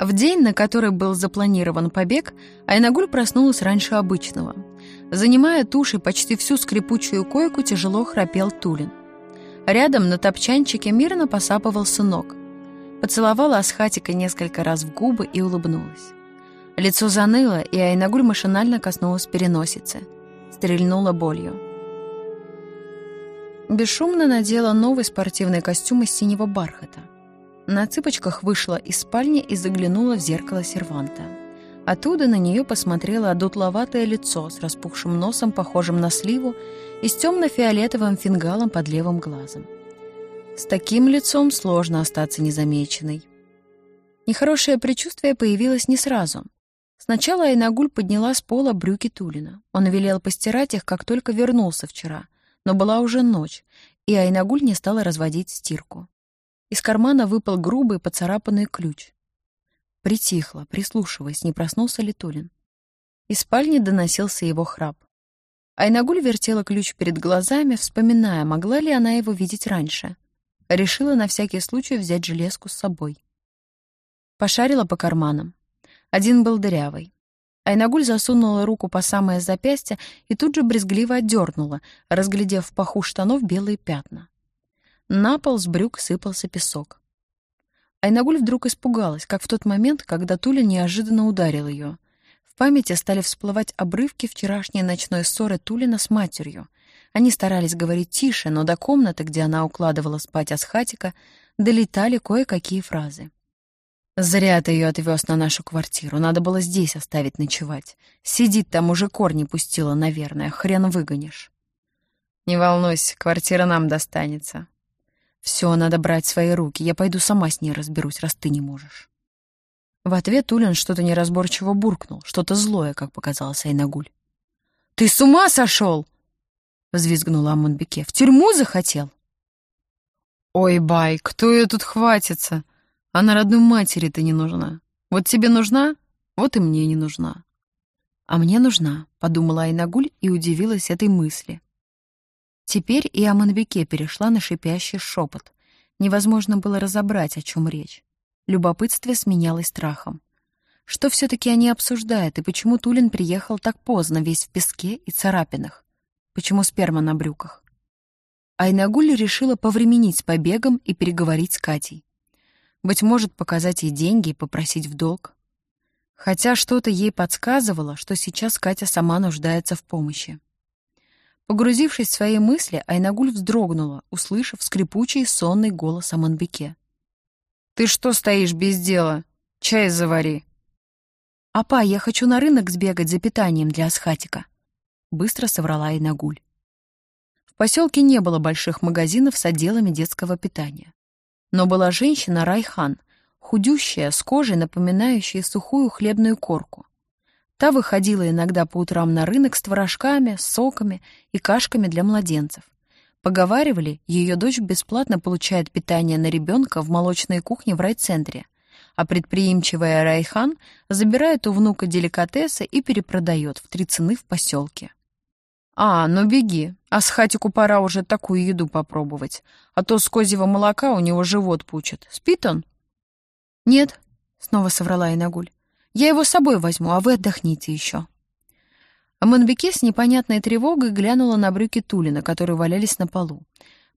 В день, на который был запланирован побег, Айнагуль проснулась раньше обычного. Занимая тушей почти всю скрипучую койку, тяжело храпел Тулин. Рядом на топчанчике мирно посапывал сынок. Поцеловала Асхатика несколько раз в губы и улыбнулась. Лицо заныло, и Айнагуль машинально коснулась переносицы. Стрельнула болью. Бесшумно надела новый спортивный костюм из синего бархата. На цыпочках вышла из спальни и заглянула в зеркало серванта. Оттуда на нее посмотрело одутловатое лицо с распухшим носом, похожим на сливу, и с темно-фиолетовым фингалом под левым глазом. С таким лицом сложно остаться незамеченной. Нехорошее предчувствие появилось не сразу. Сначала Айнагуль подняла с пола брюки Тулина. Он велел постирать их, как только вернулся вчера, но была уже ночь, и Айнагуль не стала разводить стирку. Из кармана выпал грубый поцарапанный ключ. Притихла, прислушиваясь, не проснулся ли Тулин. Из спальни доносился его храп. Айнагуль вертела ключ перед глазами, вспоминая, могла ли она его видеть раньше. Решила на всякий случай взять железку с собой. Пошарила по карманам. Один был дырявый. Айнагуль засунула руку по самое запястье и тут же брезгливо отдернула, разглядев в паху штанов белые пятна. На пол с брюк сыпался песок. Айнагуль вдруг испугалась, как в тот момент, когда Туля неожиданно ударил ее. В памяти стали всплывать обрывки вчерашней ночной ссоры Тулина с матерью. Они старались говорить тише, но до комнаты, где она укладывала спать Асхатика, долетали кое-какие фразы. «Зря ты ее отвез на нашу квартиру, надо было здесь оставить ночевать. Сидит там уже корни пустила, наверное, хрен выгонишь». «Не волнуйся, квартира нам достанется», «Все, надо брать в свои руки. Я пойду сама с ней разберусь, раз ты не можешь». В ответ Улин что-то неразборчиво буркнул, что-то злое, как показалось Айнагуль. «Ты с ума сошел?» — взвизгнула Амунбеке. «В тюрьму захотел?» «Ой, Бай, кто ее тут хватится? Она родной матери-то не нужна. Вот тебе нужна, вот и мне не нужна». «А мне нужна», — подумала Айнагуль и удивилась этой мысли. Теперь и о перешла на шипящий шепот. Невозможно было разобрать, о чем речь. Любопытство сменялось страхом. Что все-таки они обсуждают, и почему Тулин приехал так поздно, весь в песке и царапинах? Почему сперма на брюках? Айнагуль решила повременить с побегом и переговорить с Катей. Быть может, показать ей деньги и попросить в долг. Хотя что-то ей подсказывало, что сейчас Катя сама нуждается в помощи. Погрузившись в свои мысли, Айнагуль вздрогнула, услышав скрипучий сонный голос Аманбеке. «Ты что стоишь без дела? Чай завари!» «Апа, я хочу на рынок сбегать за питанием для Асхатика», — быстро соврала Айнагуль. В поселке не было больших магазинов с отделами детского питания. Но была женщина Райхан, худющая, с кожей, напоминающей сухую хлебную корку. Та выходила иногда по утрам на рынок с творожками, соками и кашками для младенцев. Поговаривали, ее дочь бесплатно получает питание на ребенка в молочной кухне в райцентре, а предприимчивая Райхан забирает у внука деликатесы и перепродает в три цены в поселке. «А, ну беги, а с хатику пора уже такую еду попробовать, а то с козьего молока у него живот пучит. Спит он?» «Нет», — снова соврала Инагуль. Я его с собой возьму, а вы отдохните еще». Манбеке с непонятной тревогой глянула на брюки Тулина, которые валялись на полу.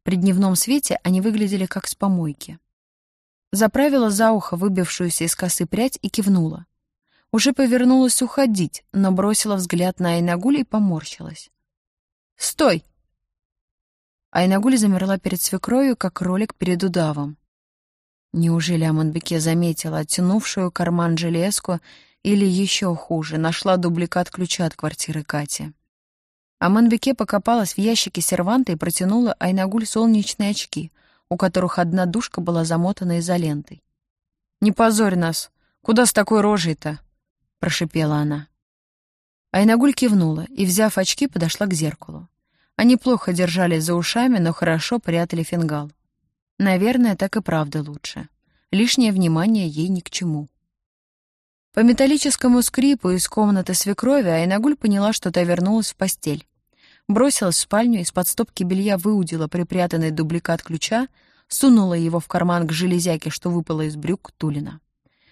При дневном свете они выглядели как с помойки. Заправила за ухо выбившуюся из косы прядь и кивнула. Уже повернулась уходить, но бросила взгляд на Айнагуль и поморщилась. «Стой!» Айнагуль замерла перед свекрою, как ролик перед удавом. Неужели Аманбеке заметила оттянувшую карман железку или еще хуже, нашла дубликат ключа от квартиры Кати? Аманбеке покопалась в ящике серванта и протянула Айнагуль солнечные очки, у которых одна дужка была замотана изолентой. «Не позорь нас! Куда с такой рожей-то?» — прошипела она. Айнагуль кивнула и, взяв очки, подошла к зеркалу. Они плохо держались за ушами, но хорошо прятали фингал. Наверное, так и правда лучше. Лишнее внимание ей ни к чему. По металлическому скрипу из комнаты свекрови Айнагуль поняла, что та вернулась в постель. Бросилась в спальню, из-под стопки белья выудила припрятанный дубликат ключа, сунула его в карман к железяке, что выпало из брюк Тулина.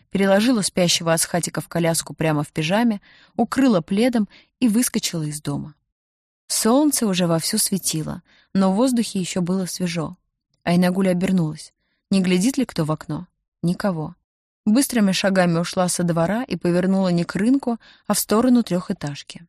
переложила спящего Асхатика в коляску прямо в пижаме, укрыла пледом и выскочила из дома. Солнце уже вовсю светило, но в воздухе еще было свежо. Айнагуля обернулась. Не глядит ли кто в окно? Никого. Быстрыми шагами ушла со двора и повернула не к рынку, а в сторону трехэтажки.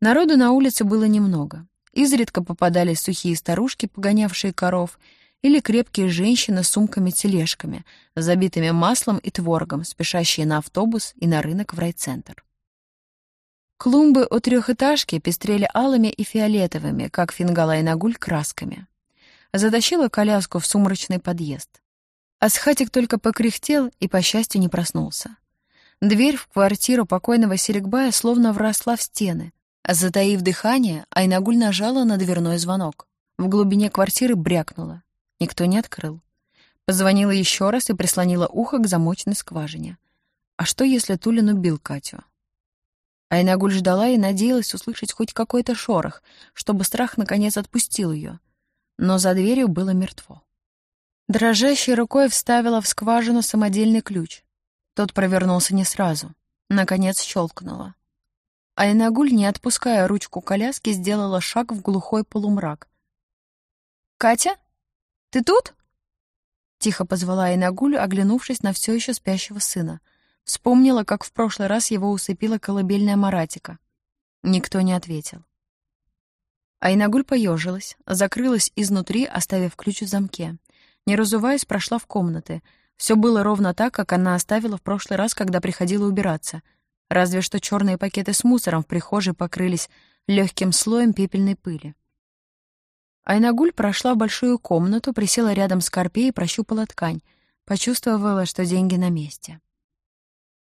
Народу на улице было немного. Изредка попадались сухие старушки, погонявшие коров, или крепкие женщины с сумками-тележками, забитыми маслом и творогом, спешащие на автобус и на рынок в райцентр. Клумбы у трехэтажки пестрели алыми и фиолетовыми, как фингала и нагуль, красками. Затащила коляску в сумрачный подъезд. Асхатик только покряхтел и, по счастью, не проснулся. Дверь в квартиру покойного Серегбая словно вросла в стены, Затаив дыхание, Айнагуль нажала на дверной звонок. В глубине квартиры брякнула. Никто не открыл. Позвонила еще раз и прислонила ухо к замочной скважине. А что, если Тулин убил Катю? Айнагуль ждала и надеялась услышать хоть какой-то шорох, чтобы страх наконец отпустил ее. Но за дверью было мертво. Дрожащей рукой вставила в скважину самодельный ключ. Тот провернулся не сразу. Наконец щелкнула. Айнагуль, не отпуская ручку коляски, сделала шаг в глухой полумрак. «Катя, ты тут?» Тихо позвала Айнагуль, оглянувшись на все еще спящего сына. Вспомнила, как в прошлый раз его усыпила колыбельная Маратика. Никто не ответил. Айнагуль поежилась, закрылась изнутри, оставив ключ в замке. Не разуваясь, прошла в комнаты. Все было ровно так, как она оставила в прошлый раз, когда приходила убираться — Разве что черные пакеты с мусором в прихожей покрылись легким слоем пепельной пыли. Айнагуль прошла в большую комнату, присела рядом с Карпе и прощупала ткань. Почувствовала, что деньги на месте.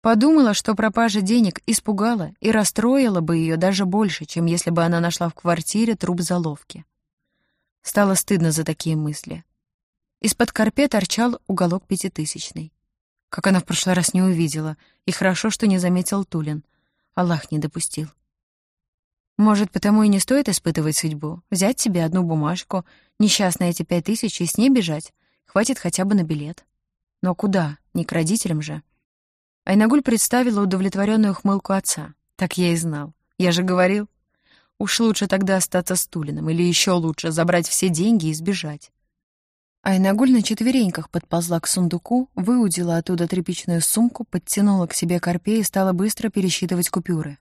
Подумала, что пропажа денег испугала и расстроила бы ее даже больше, чем если бы она нашла в квартире труп заловки. Стало стыдно за такие мысли. Из-под Карпе торчал уголок пятитысячный как она в прошлый раз не увидела, и хорошо, что не заметил Тулин. Аллах не допустил. Может, потому и не стоит испытывать судьбу, взять себе одну бумажку, несчастные эти пять тысяч, и с ней бежать. Хватит хотя бы на билет. Но куда? Не к родителям же. Айнагуль представила удовлетворенную хмылку отца. Так я и знал. Я же говорил. Уж лучше тогда остаться с Тулиным, или еще лучше забрать все деньги и сбежать. Айнагуль на четвереньках подползла к сундуку, выудила оттуда тряпичную сумку, подтянула к себе корпе и стала быстро пересчитывать купюры.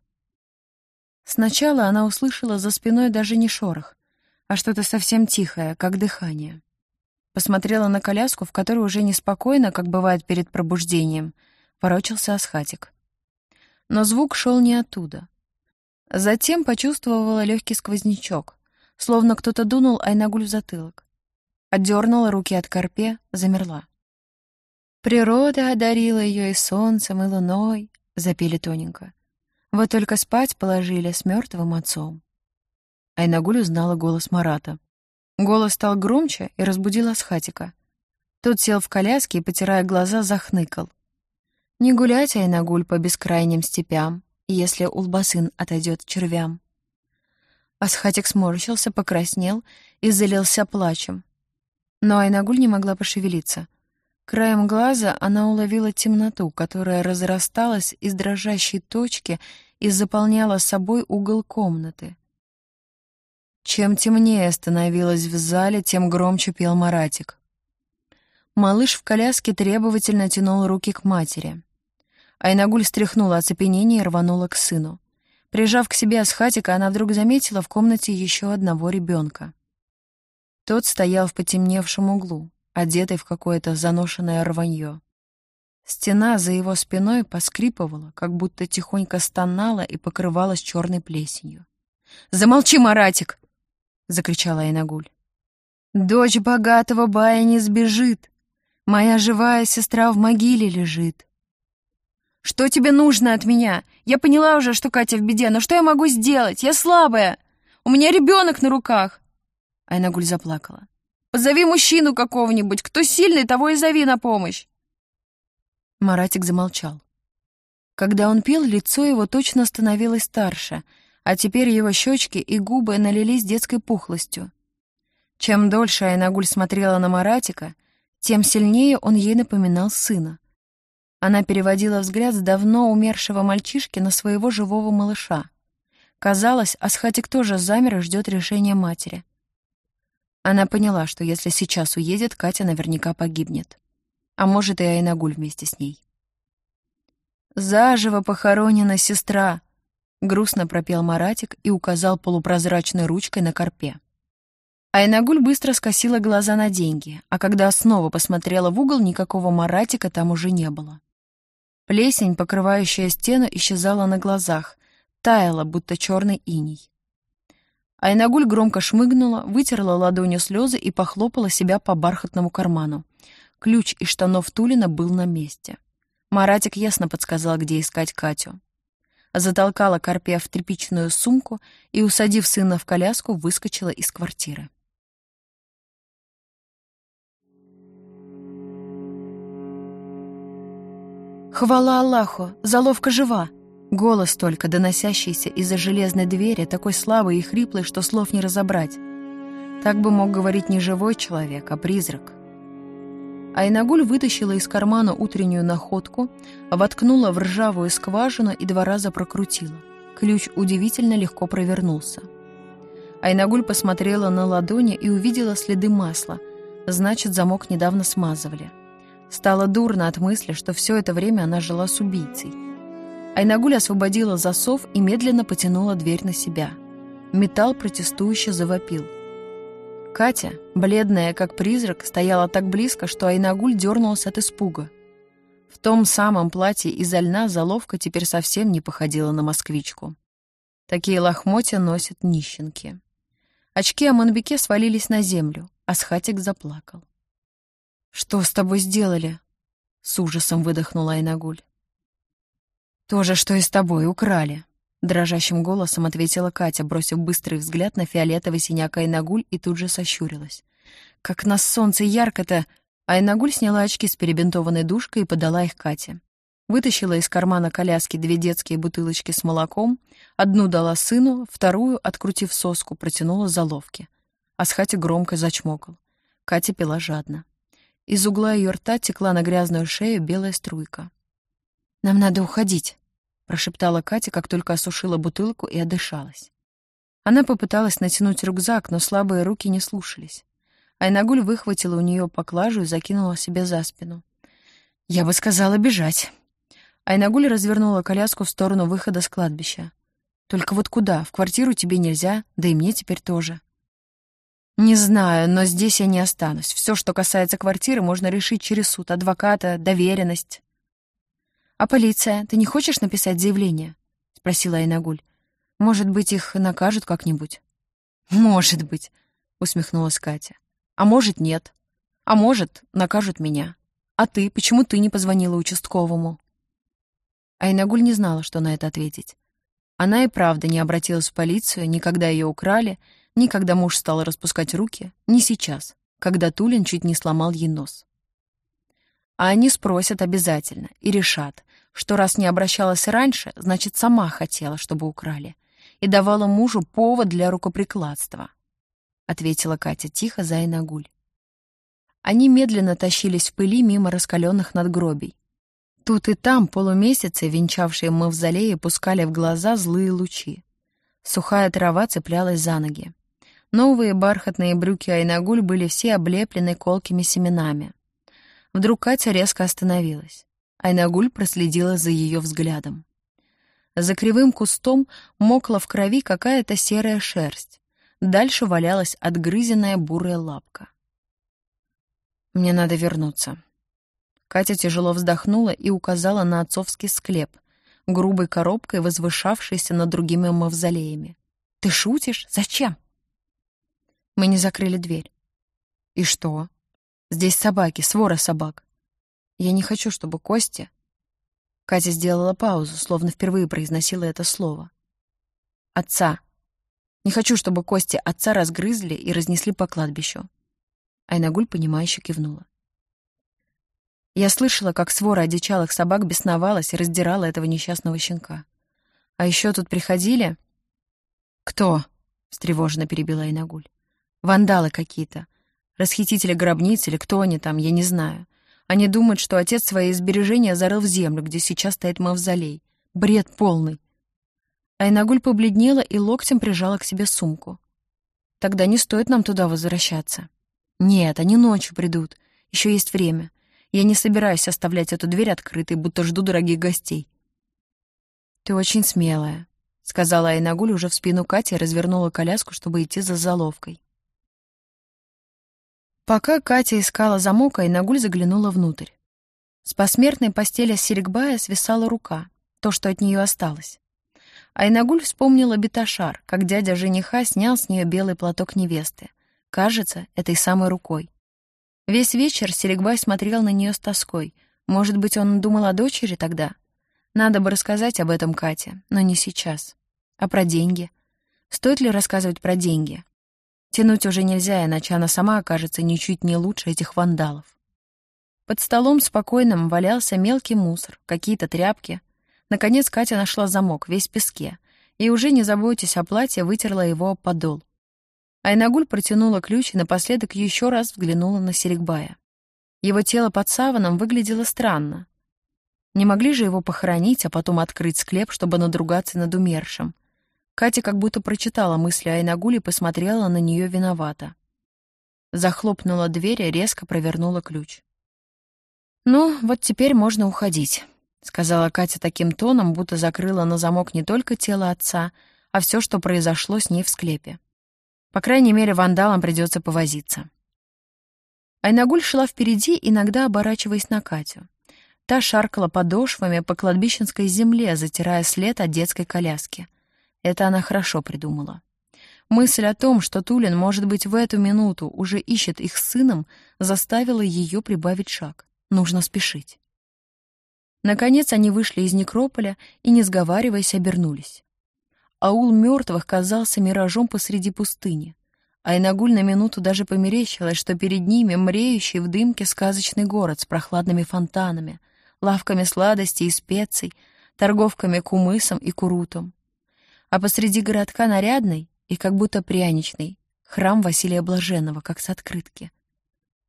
Сначала она услышала за спиной даже не шорох, а что-то совсем тихое, как дыхание. Посмотрела на коляску, в которой уже неспокойно, как бывает перед пробуждением, ворочался Асхатик. Но звук шел не оттуда. Затем почувствовала легкий сквознячок, словно кто-то дунул Айнагуль в затылок. Отдернула руки от корпе, замерла. «Природа одарила ее и солнцем, и луной», — запели тоненько. «Вот только спать положили с мертвым отцом». Айнагуль узнала голос Марата. Голос стал громче и разбудил Асхатика. Тот сел в коляске и, потирая глаза, захныкал. «Не гулять, Айнагуль, по бескрайним степям, если Улбасын отойдет червям». Асхатик сморщился, покраснел и залился плачем. Но Айнагуль не могла пошевелиться. Краем глаза она уловила темноту, которая разрасталась из дрожащей точки и заполняла собой угол комнаты. Чем темнее становилось в зале, тем громче пел Маратик. Малыш в коляске требовательно тянул руки к матери. Айнагуль стряхнула оцепенение и рванула к сыну. Прижав к себе Асхатика, она вдруг заметила в комнате еще одного ребенка. Тот стоял в потемневшем углу, одетый в какое-то заношенное рванье. Стена за его спиной поскрипывала, как будто тихонько стонала и покрывалась черной плесенью. «Замолчи, Маратик!» — закричала Айнагуль. «Дочь богатого бая не сбежит. Моя живая сестра в могиле лежит». «Что тебе нужно от меня? Я поняла уже, что Катя в беде, но что я могу сделать? Я слабая. У меня ребенок на руках. Айнагуль заплакала. «Позови мужчину какого-нибудь, кто сильный, того и зови на помощь!» Маратик замолчал. Когда он пел, лицо его точно становилось старше, а теперь его щечки и губы налились детской пухлостью. Чем дольше Айнагуль смотрела на Маратика, тем сильнее он ей напоминал сына. Она переводила взгляд с давно умершего мальчишки на своего живого малыша. Казалось, Асхатик тоже замер и ждет решения матери. Она поняла, что если сейчас уедет, Катя наверняка погибнет. А может, и Айнагуль вместе с ней. «Заживо похоронена сестра!» — грустно пропел Маратик и указал полупрозрачной ручкой на корпе. Айнагуль быстро скосила глаза на деньги, а когда снова посмотрела в угол, никакого Маратика там уже не было. Плесень, покрывающая стену, исчезала на глазах, таяла, будто черный иней. Айнагуль громко шмыгнула, вытерла ладонью слезы и похлопала себя по бархатному карману. Ключ из штанов Тулина был на месте. Маратик ясно подсказал, где искать Катю. Затолкала Карпе в тряпичную сумку и, усадив сына в коляску, выскочила из квартиры. «Хвала Аллаху! Заловка жива!» Голос только, доносящийся из-за железной двери, такой слабый и хриплый, что слов не разобрать. Так бы мог говорить не живой человек, а призрак. Айнагуль вытащила из кармана утреннюю находку, воткнула в ржавую скважину и два раза прокрутила. Ключ удивительно легко провернулся. Айнагуль посмотрела на ладони и увидела следы масла. Значит, замок недавно смазывали. Стало дурно от мысли, что все это время она жила с убийцей. Айнагуль освободила засов и медленно потянула дверь на себя. Металл протестующе завопил. Катя, бледная как призрак, стояла так близко, что Айнагуль дернулась от испуга. В том самом платье из льна заловка теперь совсем не походила на москвичку. Такие лохмотья носят нищенки. Очки Аманбеке свалились на землю, а Схатик заплакал. «Что с тобой сделали?» — с ужасом выдохнула Айнагуль. «То же, что и с тобой, украли», — дрожащим голосом ответила Катя, бросив быстрый взгляд на фиолетовый синяк Айнагуль и тут же сощурилась. «Как на солнце ярко-то!» Айнагуль сняла очки с перебинтованной душкой и подала их Кате. Вытащила из кармана коляски две детские бутылочки с молоком, одну дала сыну, вторую, открутив соску, протянула заловки. А с Хати громко зачмокал. Катя пила жадно. Из угла ее рта текла на грязную шею белая струйка. «Нам надо уходить», — прошептала Катя, как только осушила бутылку и отдышалась. Она попыталась натянуть рюкзак, но слабые руки не слушались. Айнагуль выхватила у нее поклажу и закинула себе за спину. «Я бы сказала бежать». Айнагуль развернула коляску в сторону выхода с кладбища. «Только вот куда? В квартиру тебе нельзя, да и мне теперь тоже». «Не знаю, но здесь я не останусь. Все, что касается квартиры, можно решить через суд, адвоката, доверенность». «А полиция? Ты не хочешь написать заявление?» — спросила Айнагуль. «Может быть, их накажут как-нибудь?» «Может быть», — усмехнулась Катя. «А может, нет. А может, накажут меня. А ты? Почему ты не позвонила участковому?» Айнагуль не знала, что на это ответить. Она и правда не обратилась в полицию, никогда ее украли, ни когда муж стал распускать руки, ни сейчас, когда Тулин чуть не сломал ей нос. А они спросят обязательно и решат, что раз не обращалась раньше, значит, сама хотела, чтобы украли, и давала мужу повод для рукоприкладства, — ответила Катя тихо за Инагуль. Они медленно тащились в пыли мимо раскаленных надгробий. Тут и там полумесяцы, венчавшие мавзолеи, пускали в глаза злые лучи. Сухая трава цеплялась за ноги. Новые бархатные брюки Айнагуль были все облеплены колкими семенами. Вдруг Катя резко остановилась. Айнагуль проследила за ее взглядом. За кривым кустом мокла в крови какая-то серая шерсть. Дальше валялась отгрызенная бурая лапка. «Мне надо вернуться». Катя тяжело вздохнула и указала на отцовский склеп, грубой коробкой, возвышавшейся над другими мавзолеями. «Ты шутишь? Зачем?» Мы не закрыли дверь. И что? Здесь собаки, свора собак. Я не хочу, чтобы Костя... Катя сделала паузу, словно впервые произносила это слово. Отца. Не хочу, чтобы кости отца разгрызли и разнесли по кладбищу. Айнагуль, понимающе кивнула. Я слышала, как свора одичалых собак бесновалась и раздирала этого несчастного щенка. А еще тут приходили... «Кто?» — встревоженно перебила Айнагуль. Вандалы какие-то. Расхитители гробниц или кто они там, я не знаю. Они думают, что отец свои сбережения зарыл в землю, где сейчас стоит мавзолей. Бред полный. Айнагуль побледнела и локтем прижала к себе сумку. Тогда не стоит нам туда возвращаться. Нет, они ночью придут. Еще есть время. Я не собираюсь оставлять эту дверь открытой, будто жду дорогих гостей. Ты очень смелая, сказала Айнагуль уже в спину Кати и развернула коляску, чтобы идти за заловкой. Пока Катя искала замок, Айнагуль заглянула внутрь. С посмертной постели Серегбая свисала рука, то, что от нее осталось. Айнагуль вспомнила Беташар, как дядя жениха снял с нее белый платок невесты. Кажется, этой самой рукой. Весь вечер Серегбай смотрел на нее с тоской. Может быть, он думал о дочери тогда? Надо бы рассказать об этом Кате, но не сейчас. А про деньги? Стоит ли рассказывать про деньги? Тянуть уже нельзя, иначе она сама окажется ничуть не лучше этих вандалов. Под столом спокойным валялся мелкий мусор, какие-то тряпки. Наконец Катя нашла замок, весь в песке, и уже не заботясь о платье, вытерла его подол. Айнагуль протянула ключ и напоследок еще раз взглянула на Серегбая. Его тело под саваном выглядело странно. Не могли же его похоронить, а потом открыть склеп, чтобы надругаться над умершим. Катя как будто прочитала мысли Айнагуль и посмотрела на нее виновато. Захлопнула дверь и резко провернула ключ. «Ну, вот теперь можно уходить», — сказала Катя таким тоном, будто закрыла на замок не только тело отца, а все, что произошло с ней в склепе. По крайней мере, вандалам придется повозиться. Айнагуль шла впереди, иногда оборачиваясь на Катю. Та шаркала подошвами по кладбищенской земле, затирая след от детской коляски. Это она хорошо придумала. Мысль о том, что Тулин, может быть, в эту минуту уже ищет их с сыном, заставила ее прибавить шаг. Нужно спешить. Наконец они вышли из некрополя и, не сговариваясь, обернулись. Аул мертвых казался миражом посреди пустыни, а Инагуль на минуту даже померещилось, что перед ними мреющий в дымке сказочный город с прохладными фонтанами, лавками сладостей и специй, торговками кумысом и курутом а посреди городка нарядный и как будто пряничный храм Василия Блаженного, как с открытки.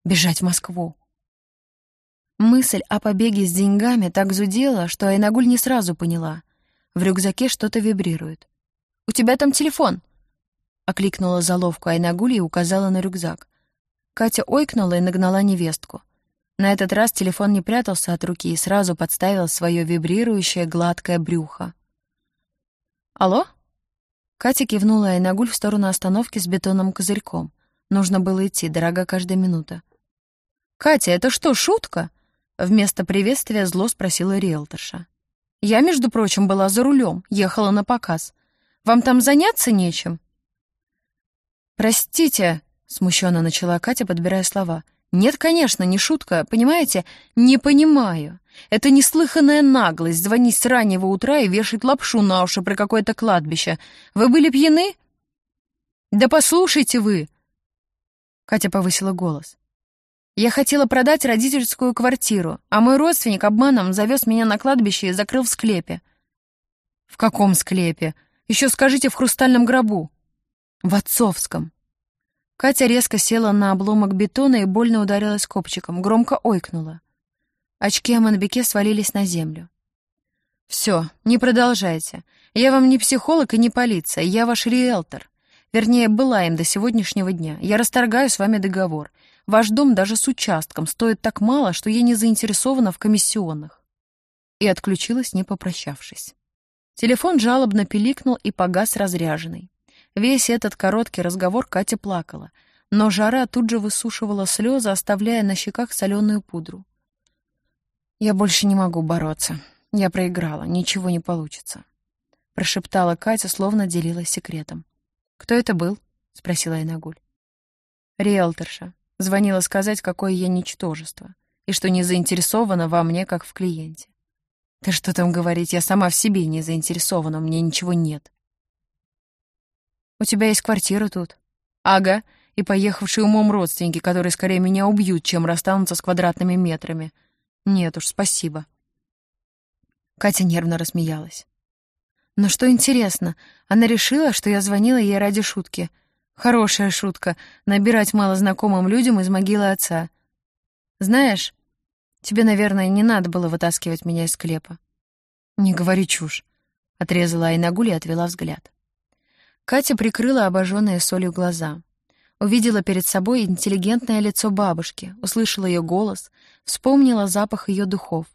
Бежать в Москву. Мысль о побеге с деньгами так зудела, что Айнагуль не сразу поняла. В рюкзаке что-то вибрирует. «У тебя там телефон!» Окликнула заловку Айнагуль и указала на рюкзак. Катя ойкнула и нагнала невестку. На этот раз телефон не прятался от руки и сразу подставил свое вибрирующее гладкое брюхо. «Алло?» Катя кивнула Айнагуль в сторону остановки с бетонным козырьком. Нужно было идти, дорога каждая минута. «Катя, это что, шутка?» Вместо приветствия зло спросила риэлторша. «Я, между прочим, была за рулем, ехала на показ. Вам там заняться нечем?» «Простите», — смущенно начала Катя, подбирая слова. «Нет, конечно, не шутка, понимаете? Не понимаю. Это неслыханная наглость звонить с раннего утра и вешать лапшу на уши про какое-то кладбище. Вы были пьяны?» «Да послушайте вы!» Катя повысила голос. «Я хотела продать родительскую квартиру, а мой родственник обманом завез меня на кладбище и закрыл в склепе». «В каком склепе? Еще скажите, в хрустальном гробу». «В отцовском». Катя резко села на обломок бетона и больно ударилась копчиком, громко ойкнула. Очки Аманбеке свалились на землю. «Все, не продолжайте. Я вам не психолог и не полиция, я ваш риэлтор. Вернее, была им до сегодняшнего дня. Я расторгаю с вами договор. Ваш дом даже с участком стоит так мало, что я не заинтересована в комиссионных». И отключилась, не попрощавшись. Телефон жалобно пиликнул и погас разряженный. Весь этот короткий разговор Катя плакала, но жара тут же высушивала слезы, оставляя на щеках соленую пудру. «Я больше не могу бороться. Я проиграла, ничего не получится», — прошептала Катя, словно делилась секретом. «Кто это был?» — спросила Айнагуль. «Риэлторша. Звонила сказать, какое я ничтожество, и что не заинтересована во мне, как в клиенте. Да что там говорить, я сама в себе не заинтересована, у меня ничего нет. У тебя есть квартира тут?» «Ага, и поехавшие умом родственники, которые скорее меня убьют, чем расстанутся с квадратными метрами. Нет уж, спасибо». Катя нервно рассмеялась. Но что интересно, она решила, что я звонила ей ради шутки. Хорошая шутка — набирать малознакомым людям из могилы отца. Знаешь, Тебе, наверное, не надо было вытаскивать меня из склепа». «Не говори чушь», — отрезала Айнагуль и отвела взгляд. Катя прикрыла обожженные солью глаза. Увидела перед собой интеллигентное лицо бабушки, услышала ее голос, вспомнила запах ее духов.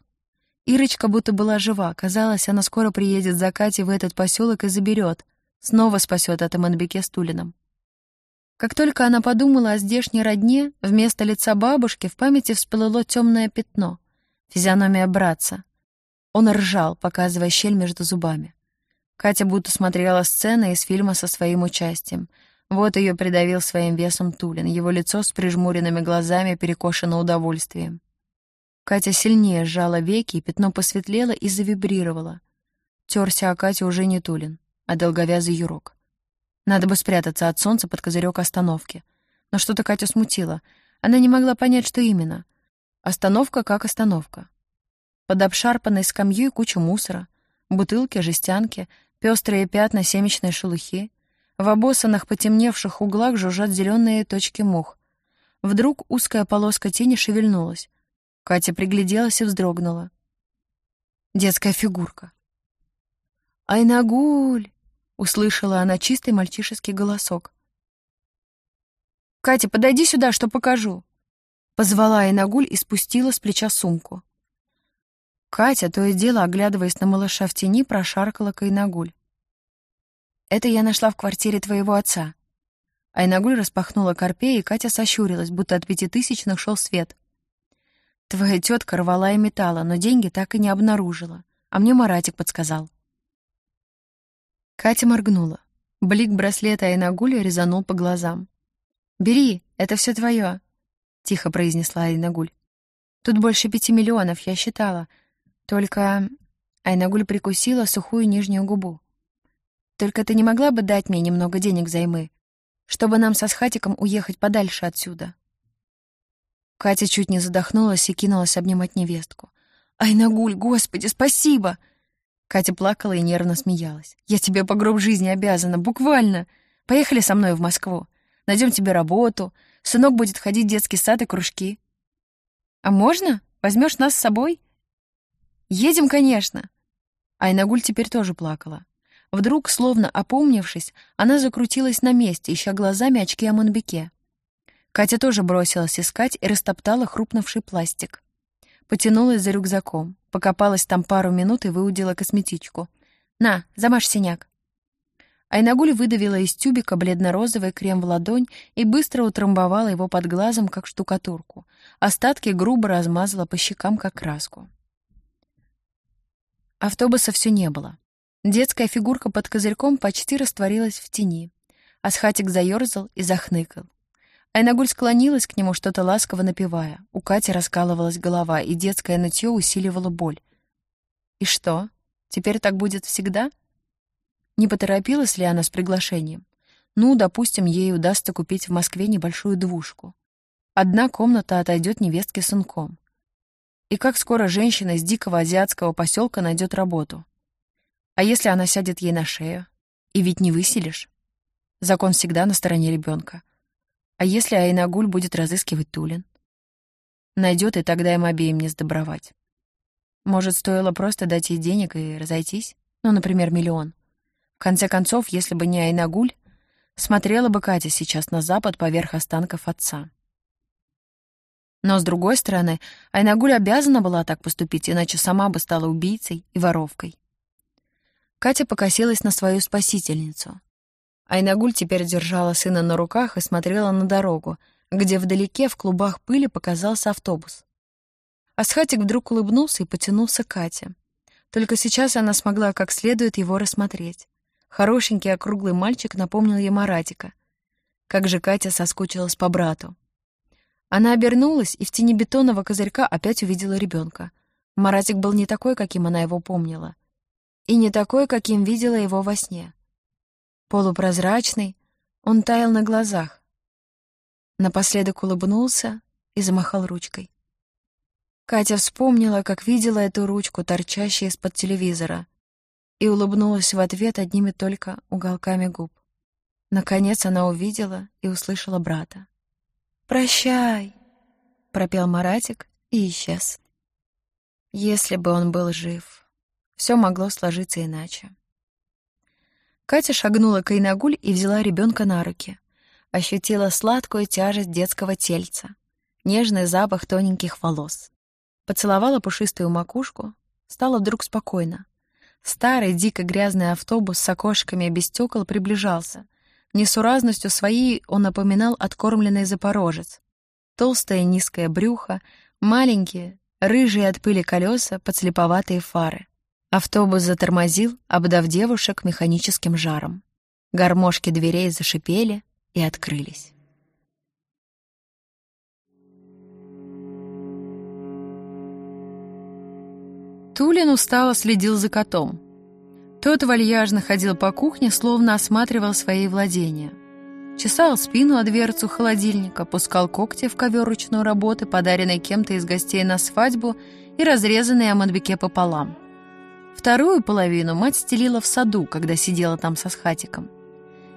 Ирочка будто была жива, казалось, она скоро приедет за Катей в этот поселок и заберет, снова спасет от Аманбеке с Тулином. Как только она подумала о здешней родне, вместо лица бабушки в памяти всплыло темное пятно — физиономия братца. Он ржал, показывая щель между зубами. Катя будто смотрела сцены из фильма со своим участием. Вот ее придавил своим весом Тулин, его лицо с прижмуренными глазами перекошено удовольствием. Катя сильнее сжала веки, и пятно посветлело и завибрировало. Терся о Катю уже не Тулин, а долговязый юрок. Надо бы спрятаться от солнца под козырек остановки. Но что-то Катю смутило. Она не могла понять, что именно. Остановка как остановка. Под обшарпанной скамьей куча мусора, бутылки, жестянки, Пестрые пятна семечной шелухи. В обоссанных потемневших углах жужжат зеленые точки мух. Вдруг узкая полоска тени шевельнулась. Катя пригляделась и вздрогнула. Детская фигурка. «Айнагуль!» — услышала она чистый мальчишеский голосок. «Катя, подойди сюда, что покажу!» Позвала Айнагуль и спустила с плеча сумку. Катя, то и дело, оглядываясь на малыша в тени, прошаркала к Айнагуль. «Это я нашла в квартире твоего отца». Айнагуль распахнула корпе, и Катя сощурилась, будто от пятитысячных шел свет. «Твоя тетка рвала и металла, но деньги так и не обнаружила, а мне Маратик подсказал». Катя моргнула. Блик браслета Айнагуля резанул по глазам. «Бери, это все твое», — тихо произнесла Айнагуль. «Тут больше пяти миллионов, я считала. Только Айнагуль прикусила сухую нижнюю губу. Только ты не могла бы дать мне немного денег займы, чтобы нам со Схатиком уехать подальше отсюда?» Катя чуть не задохнулась и кинулась обнимать невестку. «Айнагуль, господи, спасибо!» Катя плакала и нервно смеялась. «Я тебе по гроб жизни обязана, буквально! Поехали со мной в Москву. Найдем тебе работу. Сынок будет ходить в детский сад и кружки». «А можно? Возьмешь нас с собой?» «Едем, конечно!» Айнагуль теперь тоже плакала. Вдруг, словно опомнившись, она закрутилась на месте, ища глазами очки Амонбеке. Катя тоже бросилась искать и растоптала хрупнувший пластик. Потянулась за рюкзаком, покопалась там пару минут и выудила косметичку. «На, замажь синяк!» Айнагуль выдавила из тюбика бледно-розовый крем в ладонь и быстро утрамбовала его под глазом, как штукатурку. Остатки грубо размазала по щекам, как краску. Автобуса все не было. Детская фигурка под козырьком почти растворилась в тени. Асхатик заерзал и захныкал. Айнагуль склонилась к нему, что-то ласково напевая. У Кати раскалывалась голова, и детское нытье усиливало боль. «И что? Теперь так будет всегда?» Не поторопилась ли она с приглашением? Ну, допустим, ей удастся купить в Москве небольшую двушку. Одна комната отойдет невестке сынком. И как скоро женщина из дикого азиатского поселка найдет работу? А если она сядет ей на шею? И ведь не выселишь. Закон всегда на стороне ребенка. А если Айнагуль будет разыскивать Тулин? Найдет, и тогда им обеим не сдобровать. Может, стоило просто дать ей денег и разойтись? Ну, например, миллион. В конце концов, если бы не Айнагуль, смотрела бы Катя сейчас на запад поверх останков отца. Но, с другой стороны, Айнагуль обязана была так поступить, иначе сама бы стала убийцей и воровкой. Катя покосилась на свою спасительницу. Айнагуль теперь держала сына на руках и смотрела на дорогу, где вдалеке в клубах пыли показался автобус. Асхатик вдруг улыбнулся и потянулся к Кате. Только сейчас она смогла как следует его рассмотреть. Хорошенький округлый мальчик напомнил ей Маратика. Как же Катя соскучилась по брату. Она обернулась и в тени бетонного козырька опять увидела ребенка. Маратик был не такой, каким она его помнила. И не такой, каким видела его во сне. Полупрозрачный, он таял на глазах. Напоследок улыбнулся и замахал ручкой. Катя вспомнила, как видела эту ручку, торчащую из-под телевизора, и улыбнулась в ответ одними только уголками губ. Наконец она увидела и услышала брата. «Прощай!» — пропел Маратик и исчез. Если бы он был жив, все могло сложиться иначе. Катя шагнула к Айнагуль и взяла ребенка на руки. Ощутила сладкую тяжесть детского тельца, нежный запах тоненьких волос. Поцеловала пушистую макушку, стало вдруг спокойно. Старый, дико грязный автобус с окошками без стекол приближался. Несуразностью своей он напоминал откормленный запорожец. Толстое низкое брюхо, маленькие, рыжие от пыли колеса, подслеповатые фары. Автобус затормозил, обдав девушек механическим жаром. Гармошки дверей зашипели и открылись. Тулин устало следил за котом. Тот вальяжно ходил по кухне, словно осматривал свои владения. Чесал спину о дверцу холодильника, пускал когти в ковер ручной работы, подаренный кем-то из гостей на свадьбу и разрезанный Амадбеке пополам. Вторую половину мать стелила в саду, когда сидела там со схатиком.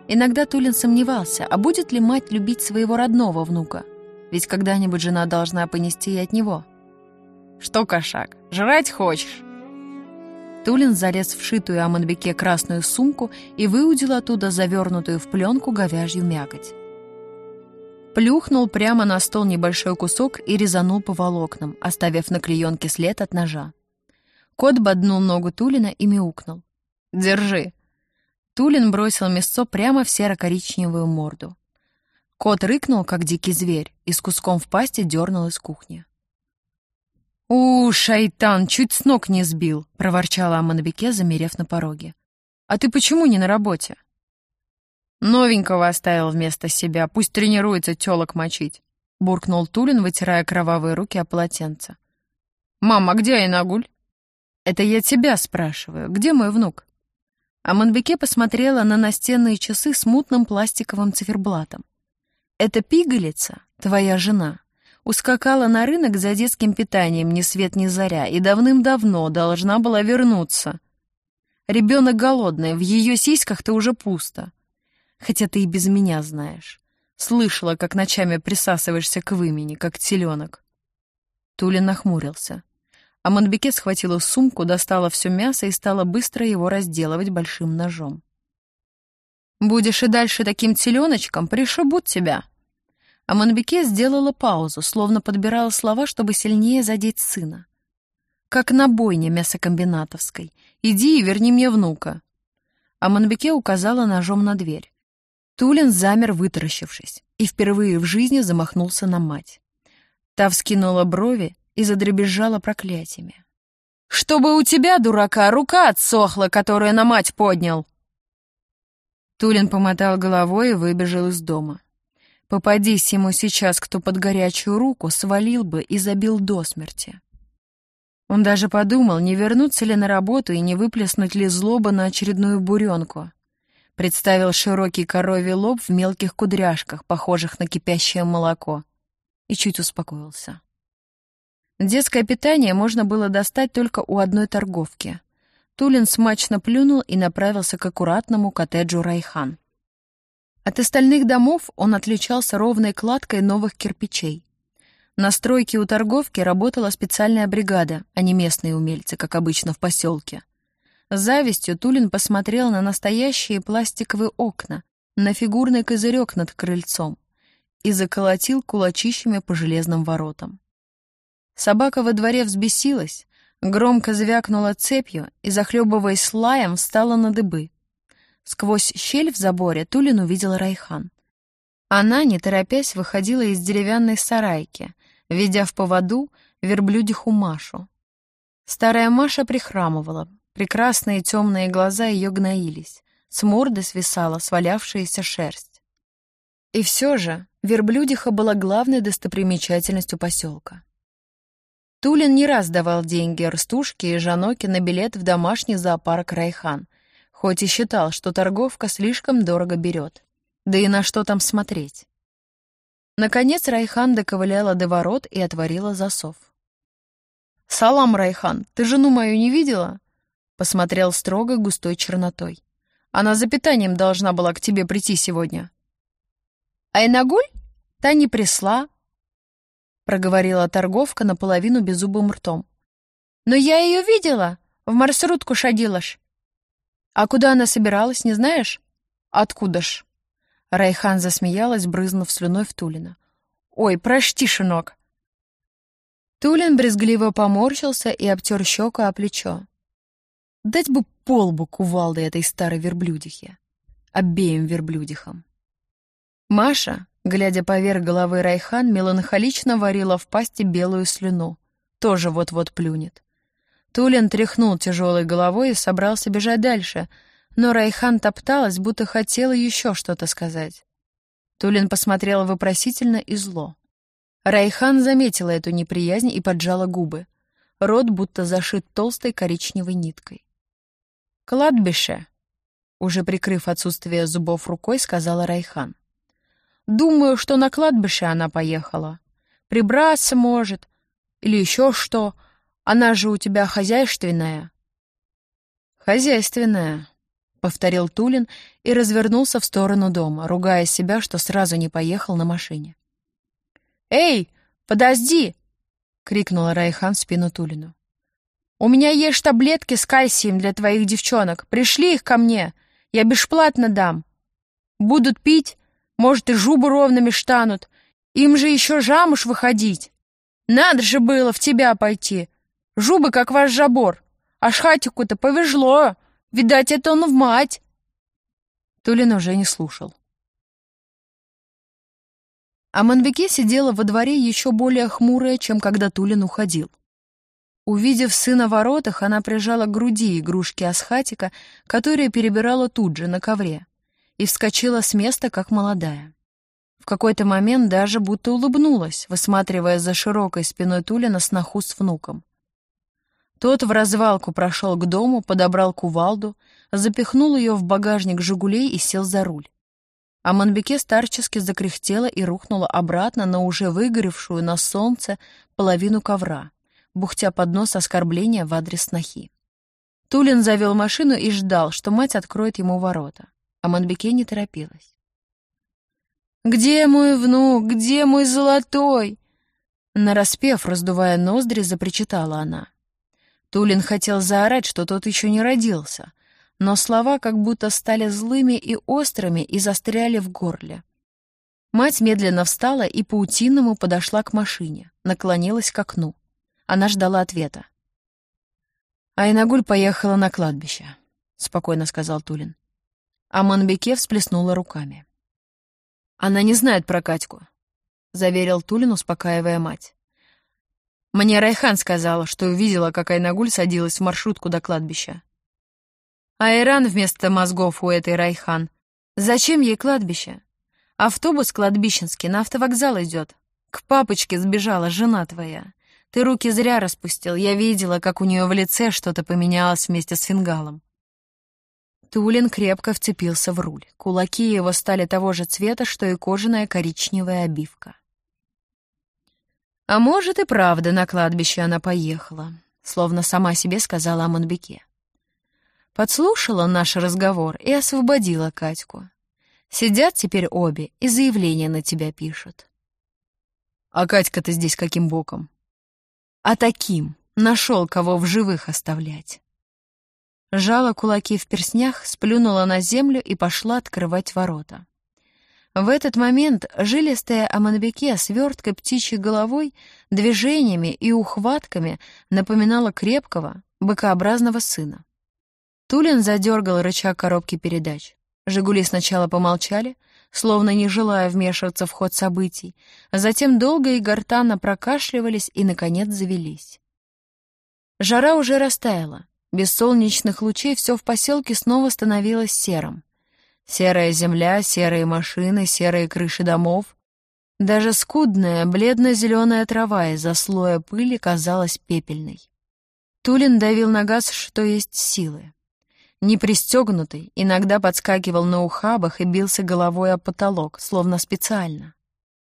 Иногда Тулин сомневался, а будет ли мать любить своего родного внука? Ведь когда-нибудь жена должна понести и от него. «Что, кошак, жрать хочешь?» Тулин залез в шитую Аманбеке красную сумку и выудил оттуда завернутую в пленку говяжью мякоть. Плюхнул прямо на стол небольшой кусок и резанул по волокнам, оставив на клеенке след от ножа. Кот боднул ногу Тулина и мяукнул. «Держи!» Тулин бросил мясцо прямо в серо-коричневую морду. Кот рыкнул, как дикий зверь, и с куском в пасти дернул из кухни. «У, шайтан, чуть с ног не сбил!» — проворчала Аманбеке, замерев на пороге. «А ты почему не на работе?» «Новенького оставил вместо себя, пусть тренируется тёлок мочить», — буркнул Тулин, вытирая кровавые руки о полотенце. «Мама, где Айнагуль?» «Это я тебя спрашиваю. Где мой внук?» А Манбеке посмотрела на настенные часы с мутным пластиковым циферблатом. «Это пигалица, твоя жена, ускакала на рынок за детским питанием ни свет ни заря и давным-давно должна была вернуться. Ребенок голодный, в ее сиськах-то уже пусто. Хотя ты и без меня знаешь. Слышала, как ночами присасываешься к вымени, как теленок». Тулин нахмурился. А Манбеке схватила сумку, достала все мясо и стала быстро его разделывать большим ножом. «Будешь и дальше таким теленочком, пришибут тебя!» А Манбеке сделала паузу, словно подбирала слова, чтобы сильнее задеть сына. «Как на бойне мясокомбинатовской. Иди и верни мне внука». А Манбеке указала ножом на дверь. Тулин замер, вытаращившись, и впервые в жизни замахнулся на мать. Та вскинула брови и задребезжала проклятиями. «Чтобы у тебя, дурака, рука отсохла, которую на мать поднял!» Тулин помотал головой и выбежал из дома. Попадись ему сейчас кто под горячую руку, свалил бы и забил до смерти. Он даже подумал, не вернуться ли на работу и не выплеснуть ли злоба на очередную буренку. Представил широкий коровий лоб в мелких кудряшках, похожих на кипящее молоко, и чуть успокоился. Детское питание можно было достать только у одной торговки. Тулин смачно плюнул и направился к аккуратному коттеджу Райхан. От остальных домов он отличался ровной кладкой новых кирпичей. На стройке у торговки работала специальная бригада, а не местные умельцы, как обычно в поселке. С завистью Тулин посмотрел на настоящие пластиковые окна, на фигурный козырек над крыльцом и заколотил кулачищами по железным воротам. Собака во дворе взбесилась, громко звякнула цепью и, захлебываясь лаем, встала на дыбы. Сквозь щель в заборе Тулин увидел Райхан. Она, не торопясь, выходила из деревянной сарайки, ведя в поводу верблюдиху Машу. Старая Маша прихрамывала, прекрасные темные глаза ее гноились, с морды свисала свалявшаяся шерсть. И все же верблюдиха была главной достопримечательностью поселка. Тулин не раз давал деньги Рстушке и Жаноке на билет в домашний зоопарк Райхан, хоть и считал, что торговка слишком дорого берет. Да и на что там смотреть? Наконец Райхан доковыляла до ворот и отворила засов. «Салам, Райхан, ты жену мою не видела?» Посмотрел строго густой чернотой. «Она за питанием должна была к тебе прийти сегодня». «Айнагуль? Та не присла, — проговорила торговка наполовину беззубым ртом. Но я ее видела. В маршрутку шадилаш. А куда она собиралась, не знаешь? Откуда ж? Райхан засмеялась, брызнув слюной в Тулина. Ой, прости, шинок. Тулин брезгливо поморщился и обтер щеку о плечо. Дать бы полбу кувалды этой старой верблюдихе. Обеим верблюдихам. Маша, глядя поверх головы Райхан, меланхолично варила в пасти белую слюну. Тоже вот-вот плюнет. Тулин тряхнул тяжелой головой и собрался бежать дальше, но Райхан топталась, будто хотела еще что-то сказать. Тулин посмотрел вопросительно и зло. Райхан заметила эту неприязнь и поджала губы. Рот будто зашит толстой коричневой ниткой. «Кладбище», — уже прикрыв отсутствие зубов рукой, сказала Райхан. «Думаю, что на кладбище она поехала. Прибраться может. Или еще что. Она же у тебя хозяйственная». «Хозяйственная», — повторил Тулин и развернулся в сторону дома, ругая себя, что сразу не поехал на машине. «Эй, подожди!» — крикнула Райхан в спину Тулину. «У меня есть таблетки с кальцием для твоих девчонок. Пришли их ко мне. Я бесплатно дам. Будут пить, может, и жубы ровными штанут. Им же еще жамуж выходить. Надо же было в тебя пойти. Жубы, как ваш жабор. А шхатику-то повезло. Видать, это он в мать». Тулин уже не слушал. А Манбеке сидела во дворе еще более хмурая, чем когда Тулин уходил. Увидев сына в воротах, она прижала к груди игрушки Асхатика, которые перебирала тут же, на ковре, и вскочила с места, как молодая. В какой-то момент даже будто улыбнулась, высматривая за широкой спиной Тулина сноху с внуком. Тот в развалку прошел к дому, подобрал кувалду, запихнул ее в багажник «Жигулей» и сел за руль а Манбеке старчески закряхтела и рухнула обратно на уже выгоревшую на солнце половину ковра, бухтя под нос оскорбления в адрес снохи. Тулин завел машину и ждал, что мать откроет ему ворота, а Манбеке не торопилась. «Где мой внук? Где мой золотой?» Нараспев, раздувая ноздри, запричитала она. Тулин хотел заорать, что тот еще не родился, но слова как будто стали злыми и острыми и застряли в горле. Мать медленно встала и паутиному подошла к машине, наклонилась к окну. Она ждала ответа. «Айнагуль поехала на кладбище», — спокойно сказал Тулин. А Манбеке всплеснула руками. «Она не знает про Катьку», — заверил Тулин, успокаивая мать. «Мне Райхан сказала, что увидела, как Айнагуль садилась в маршрутку до кладбища. А Иран вместо мозгов у этой Райхан. Зачем ей кладбище? Автобус кладбищенский на автовокзал идет. К папочке сбежала жена твоя. Ты руки зря распустил. Я видела, как у нее в лице что-то поменялось вместе с фингалом. Тулин крепко вцепился в руль. Кулаки его стали того же цвета, что и кожаная коричневая обивка. А может и правда на кладбище она поехала, словно сама себе сказала Аманбеке. Подслушала наш разговор и освободила Катьку. Сидят теперь обе и заявление на тебя пишут. А Катька-то здесь каким боком? А таким. Нашел, кого в живых оставлять. Жала кулаки в перснях, сплюнула на землю и пошла открывать ворота. В этот момент жилистая Аманбеке с верткой птичьей головой, движениями и ухватками напоминала крепкого, быкообразного сына. Тулин задергал рычаг коробки передач. «Жигули» сначала помолчали, словно не желая вмешиваться в ход событий, а затем долго и гортанно прокашливались и, наконец, завелись. Жара уже растаяла. Без солнечных лучей все в поселке снова становилось серым. Серая земля, серые машины, серые крыши домов. Даже скудная, бледно-зеленая трава из-за слоя пыли казалась пепельной. Тулин давил на газ, что есть силы. Непристегнутый, иногда подскакивал на ухабах и бился головой о потолок, словно специально.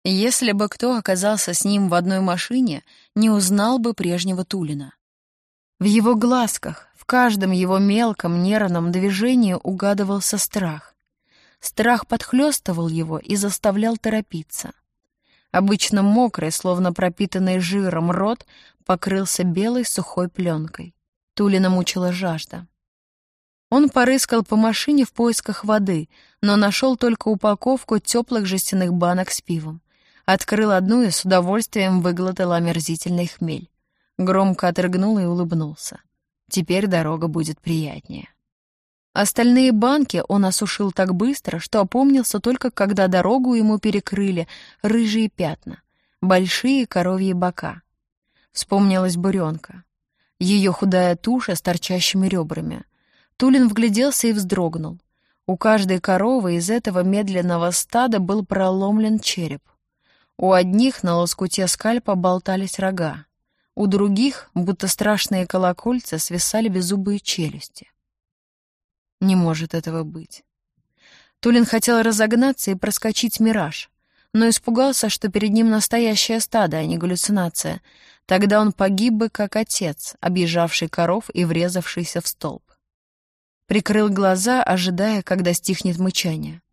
Если бы кто оказался с ним в одной машине, не узнал бы прежнего Тулина. В его глазках, в каждом его мелком нервном движении угадывался страх. Страх подхлёстывал его и заставлял торопиться. Обычно мокрый, словно пропитанный жиром, рот покрылся белой сухой пленкой. Тулина мучила жажда. Он порыскал по машине в поисках воды, но нашел только упаковку теплых жестяных банок с пивом. Открыл одну и с удовольствием выглотал омерзительный хмель. Громко отрыгнул и улыбнулся. Теперь дорога будет приятнее. Остальные банки он осушил так быстро, что опомнился только, когда дорогу ему перекрыли рыжие пятна, большие коровьи бока. Вспомнилась буренка. Ее худая туша с торчащими ребрами. Тулин вгляделся и вздрогнул. У каждой коровы из этого медленного стада был проломлен череп. У одних на лоскуте скальпа болтались рога. У других, будто страшные колокольца, свисали беззубые челюсти. Не может этого быть. Тулин хотел разогнаться и проскочить мираж, но испугался, что перед ним настоящее стадо, а не галлюцинация. Тогда он погиб бы, как отец, объезжавший коров и врезавшийся в столб. Прикрыл глаза, ожидая, когда стихнет мычание.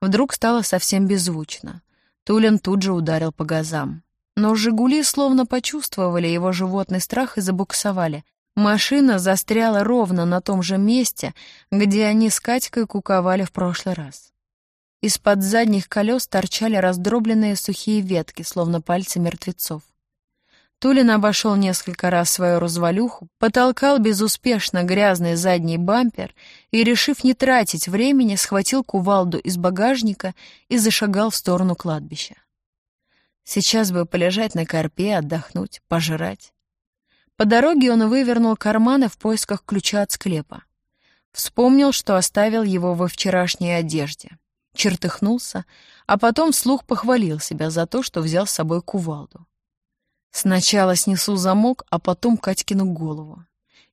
Вдруг стало совсем беззвучно. Тулин тут же ударил по газам. Но «Жигули» словно почувствовали его животный страх и забуксовали. Машина застряла ровно на том же месте, где они с Катькой куковали в прошлый раз. Из-под задних колес торчали раздробленные сухие ветки, словно пальцы мертвецов. Тулин обошел несколько раз свою развалюху, потолкал безуспешно грязный задний бампер и, решив не тратить времени, схватил кувалду из багажника и зашагал в сторону кладбища. Сейчас бы полежать на корпе, отдохнуть, пожрать. По дороге он вывернул карманы в поисках ключа от склепа. Вспомнил, что оставил его во вчерашней одежде. Чертыхнулся, а потом вслух похвалил себя за то, что взял с собой кувалду. Сначала снесу замок, а потом Катькину голову.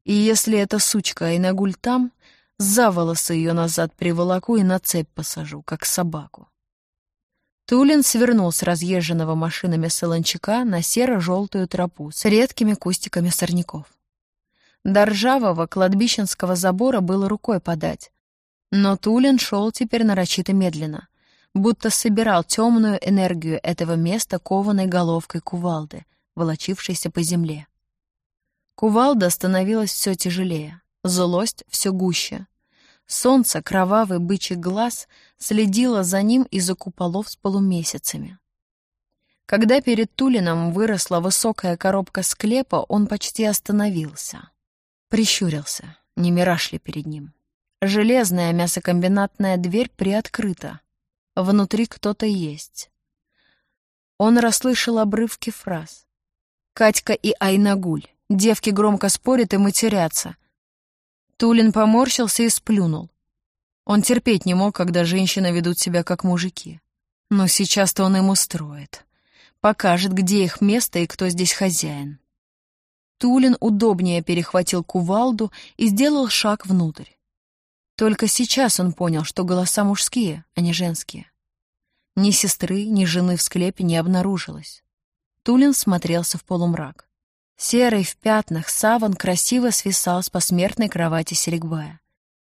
И если эта сучка Айнагуль там, за волосы ее назад приволоку и на цепь посажу, как собаку. Тулин свернул с разъезженного машинами солончака на серо-желтую тропу с редкими кустиками сорняков. До ржавого кладбищенского забора было рукой подать, но Тулин шел теперь нарочито медленно, будто собирал темную энергию этого места кованой головкой кувалды, волочившейся по земле. Кувалда становилась все тяжелее, злость все гуще, Солнце, кровавый бычий глаз, следило за ним из-за куполов с полумесяцами. Когда перед Тулином выросла высокая коробка склепа, он почти остановился. Прищурился, не мираж ли перед ним. Железная мясокомбинатная дверь приоткрыта. Внутри кто-то есть. Он расслышал обрывки фраз. «Катька и Айнагуль. Девки громко спорят и матерятся. Тулин поморщился и сплюнул. Он терпеть не мог, когда женщины ведут себя как мужики. Но сейчас-то он им устроит. Покажет, где их место и кто здесь хозяин. Тулин удобнее перехватил кувалду и сделал шаг внутрь. Только сейчас он понял, что голоса мужские, а не женские. Ни сестры, ни жены в склепе не обнаружилось. Тулин смотрелся в полумрак. Серый в пятнах саван красиво свисал с посмертной кровати Серегбая.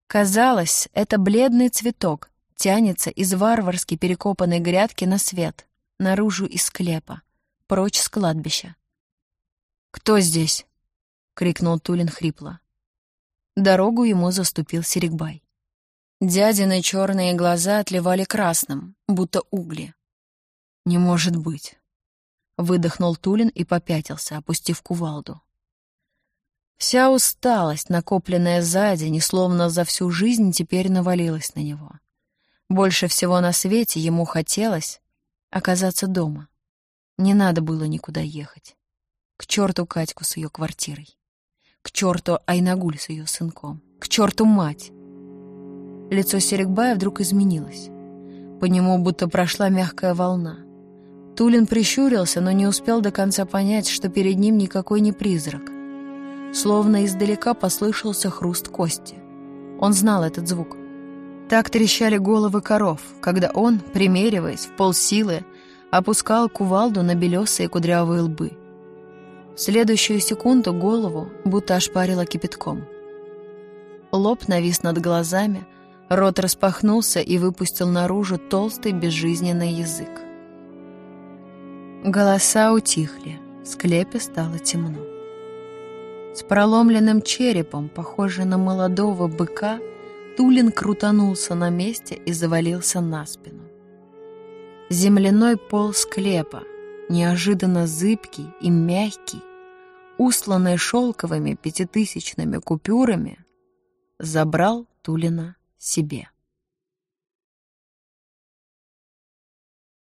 Казалось, это бледный цветок тянется из варварски перекопанной грядки на свет, наружу из склепа, прочь с кладбища. «Кто здесь?» — крикнул Тулин хрипло. Дорогу ему заступил Серегбай. Дядины черные глаза отливали красным, будто угли. «Не может быть!» Выдохнул Тулин и попятился, опустив кувалду. Вся усталость, накопленная за день и словно за всю жизнь, теперь навалилась на него. Больше всего на свете ему хотелось оказаться дома. Не надо было никуда ехать. К черту Катьку с ее квартирой. К черту Айнагуль с ее сынком. К черту мать. Лицо Серегбая вдруг изменилось. По нему будто прошла мягкая волна. Тулин прищурился, но не успел до конца понять, что перед ним никакой не призрак. Словно издалека послышался хруст кости. Он знал этот звук. Так трещали головы коров, когда он, примериваясь в полсилы, опускал кувалду на белесые кудрявые лбы. В следующую секунду голову будто ошпарило кипятком. Лоб навис над глазами, рот распахнулся и выпустил наружу толстый безжизненный язык. Голоса утихли, в склепе стало темно. С проломленным черепом, похожий на молодого быка, Тулин крутанулся на месте и завалился на спину. Земляной пол склепа, неожиданно зыбкий и мягкий, усланный шелковыми пятитысячными купюрами, забрал Тулина себе.